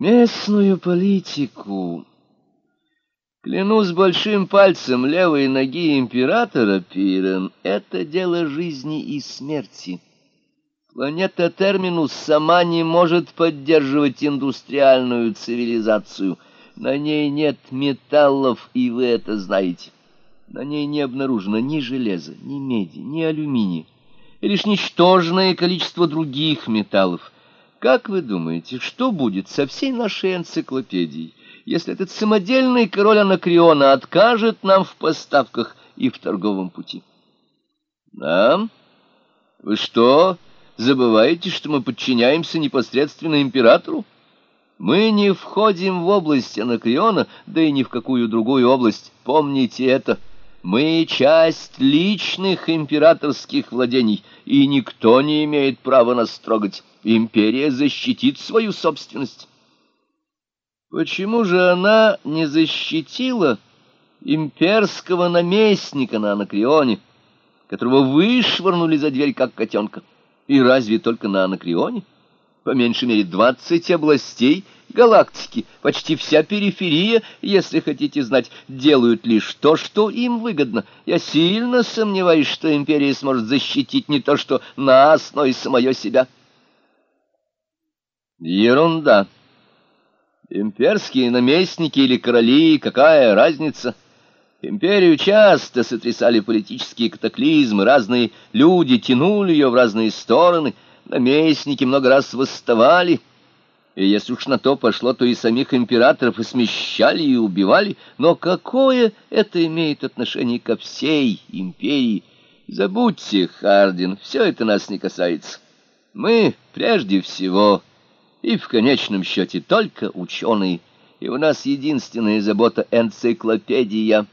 Местную политику, клянусь большим пальцем левой ноги императора Пирен, это дело жизни и смерти. Планета Терминус сама не может поддерживать индустриальную цивилизацию. На ней нет металлов, и вы это знаете. На ней не обнаружено ни железа, ни меди, ни алюминия, и лишь ничтожное количество других металлов — как вы думаете, что будет со всей нашей энциклопедией, если этот самодельный король Анакриона откажет нам в поставках и в торговом пути? Нам? Вы что, забываете, что мы подчиняемся непосредственно императору? Мы не входим в область Анакриона, да и ни в какую другую область. Помните это. Мы часть личных императорских владений, и никто не имеет права нас трогать империя защитит свою собственность. Почему же она не защитила имперского наместника на Анакреоне, которого вышвырнули за дверь как котенка? И разве только на Анакреоне? По меньшей мере двадцать областей галактики, почти вся периферия, если хотите знать, делают лишь то, что им выгодно. Я сильно сомневаюсь, что империя сможет защитить не то что нас, но и самое себя. Ерунда. Имперские наместники или короли, какая разница? Империю часто сотрясали политические катаклизмы, разные люди тянули ее в разные стороны, наместники много раз восставали, и если уж на то пошло, то и самих императоров и смещали, и убивали. Но какое это имеет отношение ко всей империи? Забудьте, Хардин, все это нас не касается. Мы прежде всего и в конечном счете только ученые, и у нас единственная забота — энциклопедия.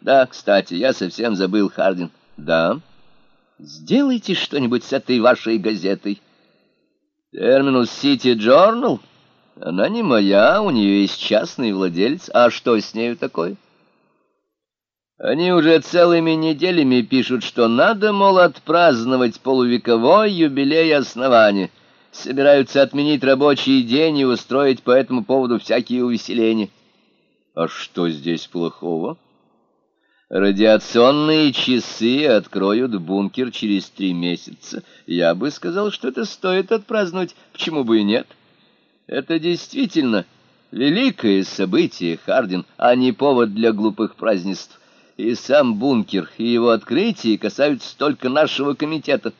Да, кстати, я совсем забыл, Хардин. Да? Сделайте что-нибудь с этой вашей газетой. Терминус Сити Джорнал? Она не моя, у нее есть частный владелец. А что с нею такое? Они уже целыми неделями пишут, что надо, мол, отпраздновать полувековой юбилей основания — собираются отменить рабочий день и устроить по этому поводу всякие увеселения. А что здесь плохого? Радиационные часы откроют бункер через три месяца. Я бы сказал, что это стоит отпраздновать. Почему бы и нет? Это действительно великое событие, Хардин, а не повод для глупых празднеств. И сам бункер, и его открытие касаются только нашего комитета.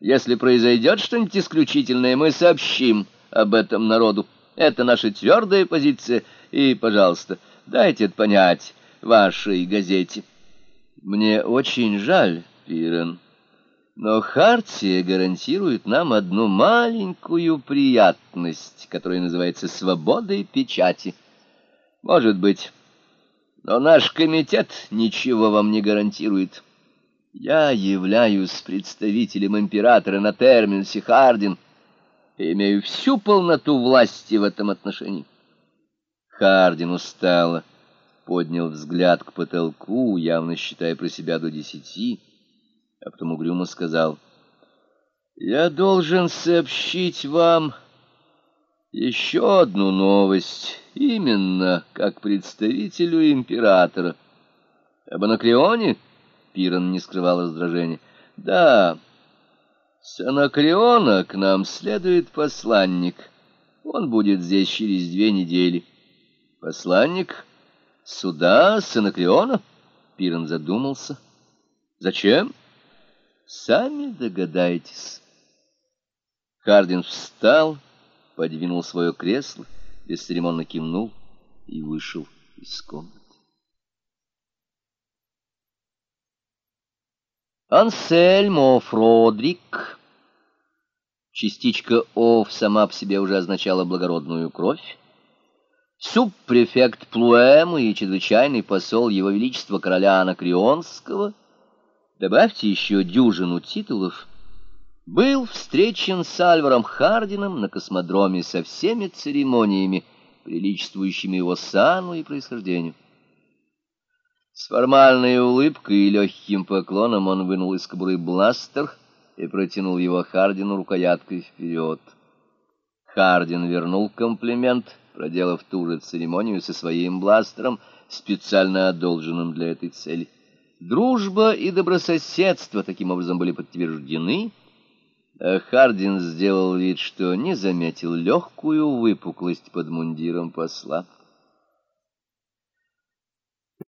Если произойдет что-нибудь исключительное, мы сообщим об этом народу. Это наша твердая позиция, и, пожалуйста, дайте это понять вашей газете. Мне очень жаль, Пирен, но Хартия гарантирует нам одну маленькую приятность, которая называется свободой печати. Может быть, но наш комитет ничего вам не гарантирует. Я являюсь представителем императора на терминусе Хардин и имею всю полноту власти в этом отношении. Хардин устало поднял взгляд к потолку, явно считая про себя до десяти, а потом угрюмо сказал, «Я должен сообщить вам еще одну новость, именно как представителю императора. Об Анакреоне?» Пирон не скрывал раздражения. «Да, с Анакреона к нам следует посланник. Он будет здесь через две недели». «Посланник? Сюда, с Анакреона?» Пирон задумался. «Зачем?» «Сами догадаетесь». Хардин встал, подвинул свое кресло, бесцеремонно кивнул и вышел из комнаты. Ансельмо Фродрик. Частичка «ов» сама по себе уже означала благородную кровь. Субпрефект Плуэм и чрезвычайный посол Его Величества короля Анакреонского, добавьте еще дюжину титулов, был встречен с Альваром Хардином на космодроме со всеми церемониями, приличествующими его сану и происхождению. С формальной улыбкой и легким поклоном он вынул из кобуры бластер и протянул его Хардину рукояткой вперед. Хардин вернул комплимент, проделав ту же церемонию со своим бластером, специально одолженным для этой цели. Дружба и добрососедство таким образом были подтверждены, а Хардин сделал вид, что не заметил легкую выпуклость под мундиром посла.